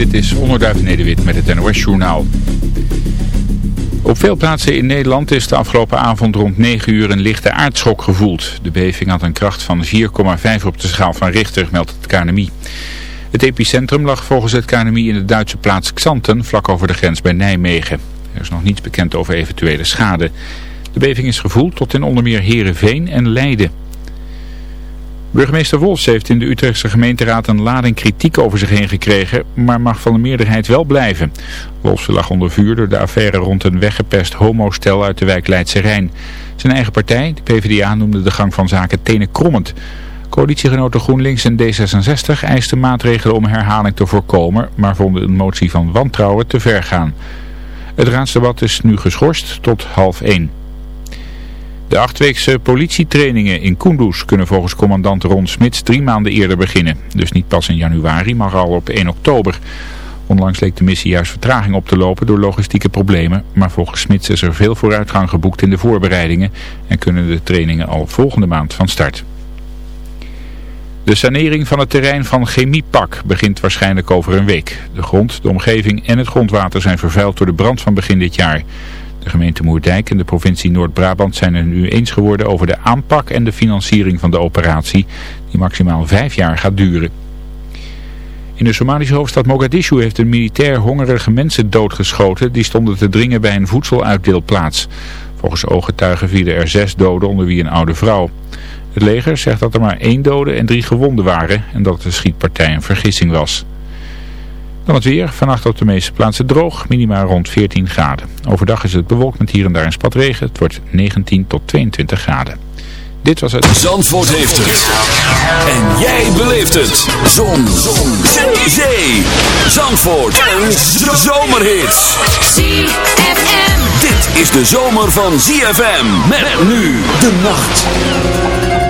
Dit is Onderduif Nederwit met het NOS Journaal. Op veel plaatsen in Nederland is de afgelopen avond rond 9 uur een lichte aardschok gevoeld. De beving had een kracht van 4,5 op de schaal van Richter, meldt het KNMI. Het epicentrum lag volgens het KNMI in de Duitse plaats Xanten, vlak over de grens bij Nijmegen. Er is nog niets bekend over eventuele schade. De beving is gevoeld tot in onder meer Heerenveen en Leiden. Burgemeester Wolfs heeft in de Utrechtse gemeenteraad een lading kritiek over zich heen gekregen, maar mag van de meerderheid wel blijven. Wolfs lag onder vuur door de affaire rond een weggepest homostel uit de wijk Leidse Rijn. Zijn eigen partij, de PvdA, noemde de gang van zaken tenen krommend. Coalitiegenoten GroenLinks en D66 eisten maatregelen om herhaling te voorkomen, maar vonden een motie van wantrouwen te ver gaan. Het raadsdebat is nu geschorst tot half één. De achtweekse politietrainingen in Kunduz kunnen volgens commandant Ron Smits drie maanden eerder beginnen. Dus niet pas in januari, maar al op 1 oktober. Onlangs leek de missie juist vertraging op te lopen door logistieke problemen. Maar volgens Smits is er veel vooruitgang geboekt in de voorbereidingen en kunnen de trainingen al volgende maand van start. De sanering van het terrein van Chemiepak begint waarschijnlijk over een week. De grond, de omgeving en het grondwater zijn vervuild door de brand van begin dit jaar. De gemeente Moerdijk en de provincie Noord-Brabant zijn er nu eens geworden over de aanpak en de financiering van de operatie, die maximaal vijf jaar gaat duren. In de Somalische hoofdstad Mogadishu heeft een militair hongerige mensen doodgeschoten die stonden te dringen bij een voedseluitdeelplaats. Volgens ooggetuigen vielen er zes doden onder wie een oude vrouw. Het leger zegt dat er maar één dode en drie gewonden waren en dat de schietpartij een vergissing was. Dan het weer. Vannacht op de meeste plaatsen droog. Minima rond 14 graden. Overdag is het bewolkt met hier en daar een spat regen. Het wordt 19 tot 22 graden. Dit was het. Zandvoort heeft het. En jij beleeft het. Zon. Zon. Zee. Zandvoort. Een zomerhit. ZFM. Dit is de zomer van ZFM. Met nu de nacht.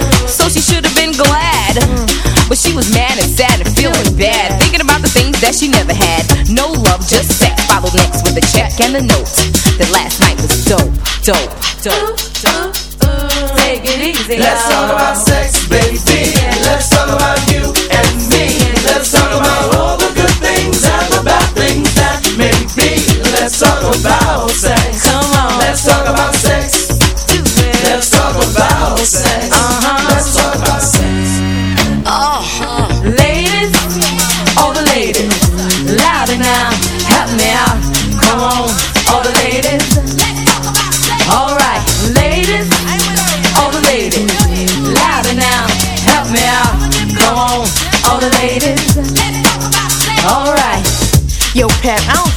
So she should have been glad. But she was mad and sad and feeling bad. Thinking about the things that she never had. No love, just sex. Followed next with a check and a note. That last night was dope, dope, dope, dope. Take it easy. Let's talk about sex, baby. Let's talk about you and me. Let's talk about all the good things and the bad things that may be. Let's talk about sex. Come on. Let's talk about sex. Let's talk about sex. Uh-huh. Let's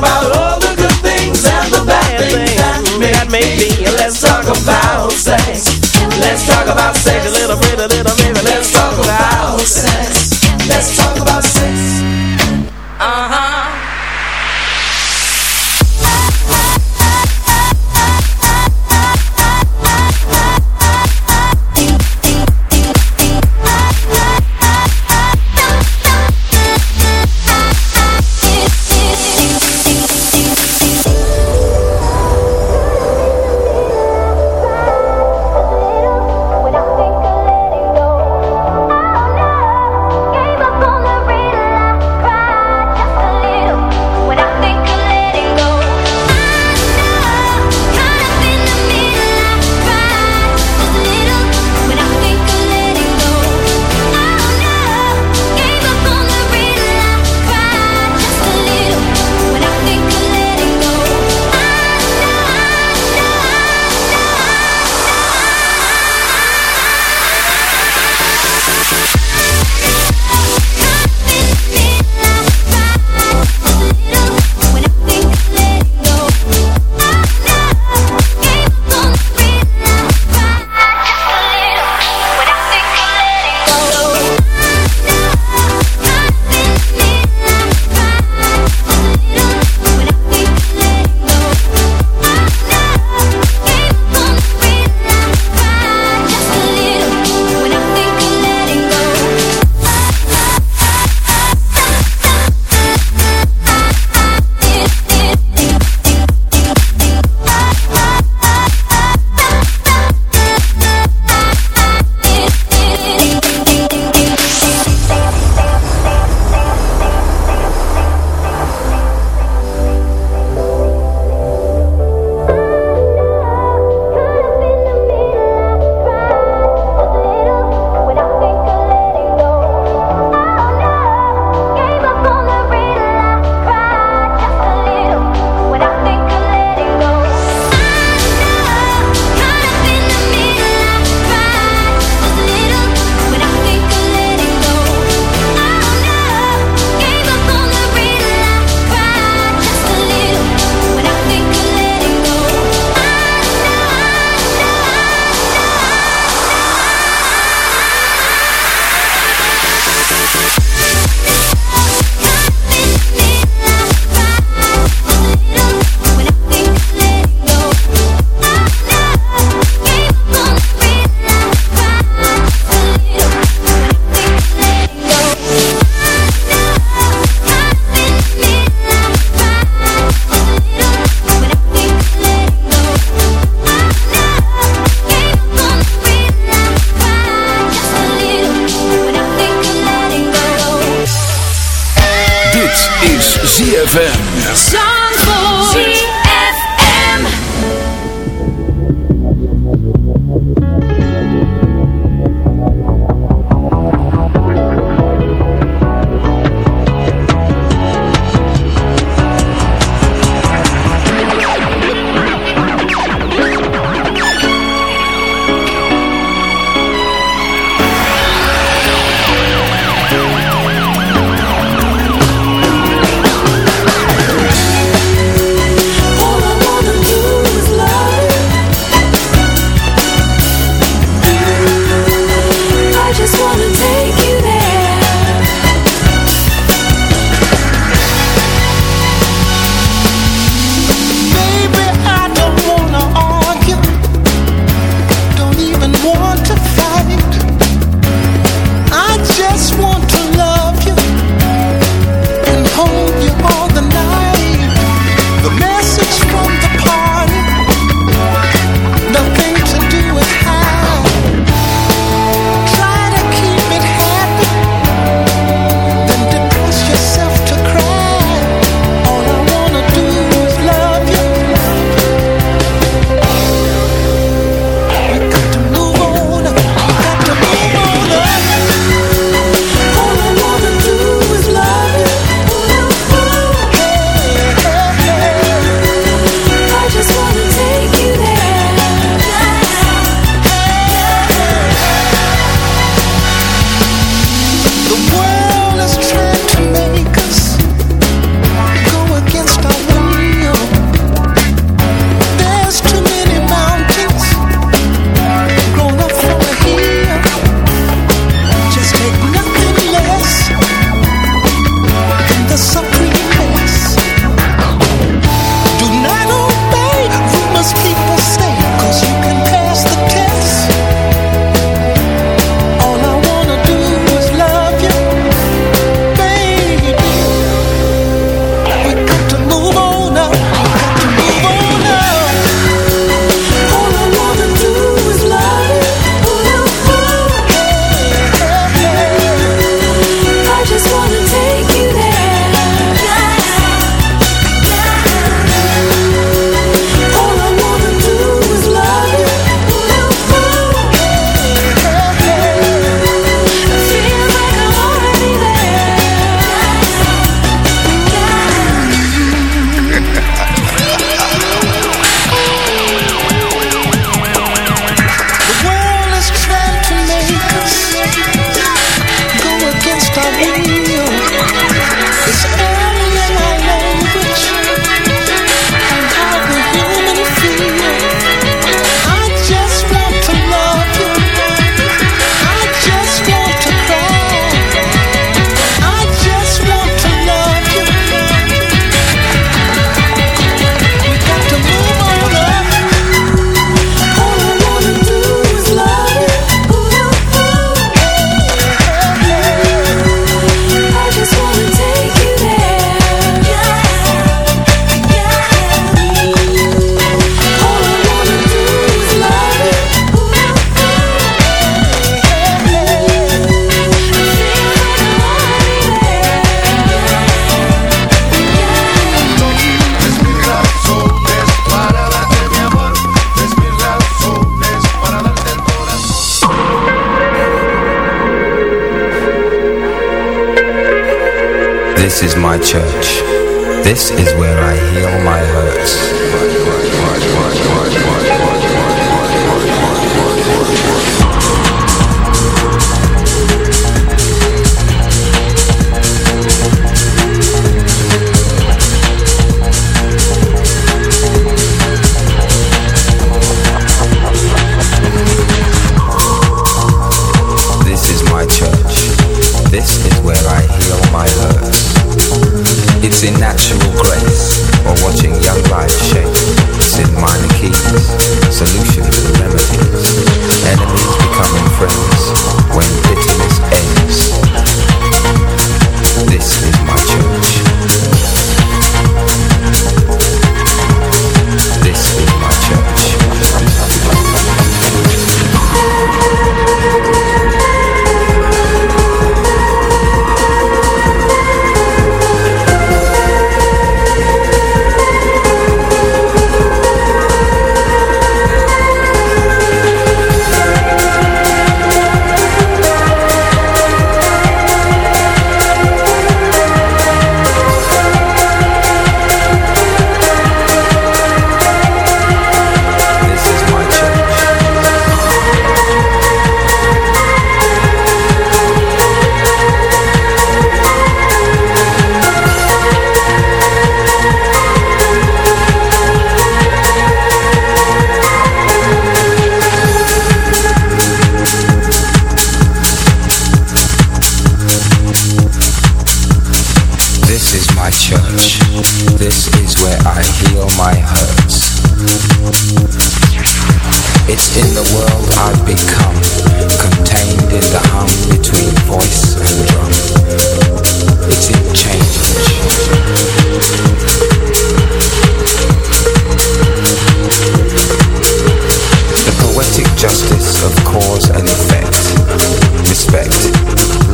about all the good things and the bad things that may be. Let's talk about sex. Let's talk about sex. A little bit, a little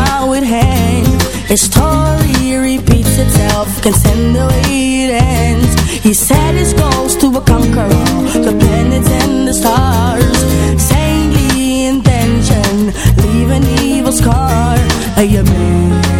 how it ends His story repeats itself Can the way it ends. He set his goals to a conqueror The planets and the stars. Saintly intention Leave an evil scar. A man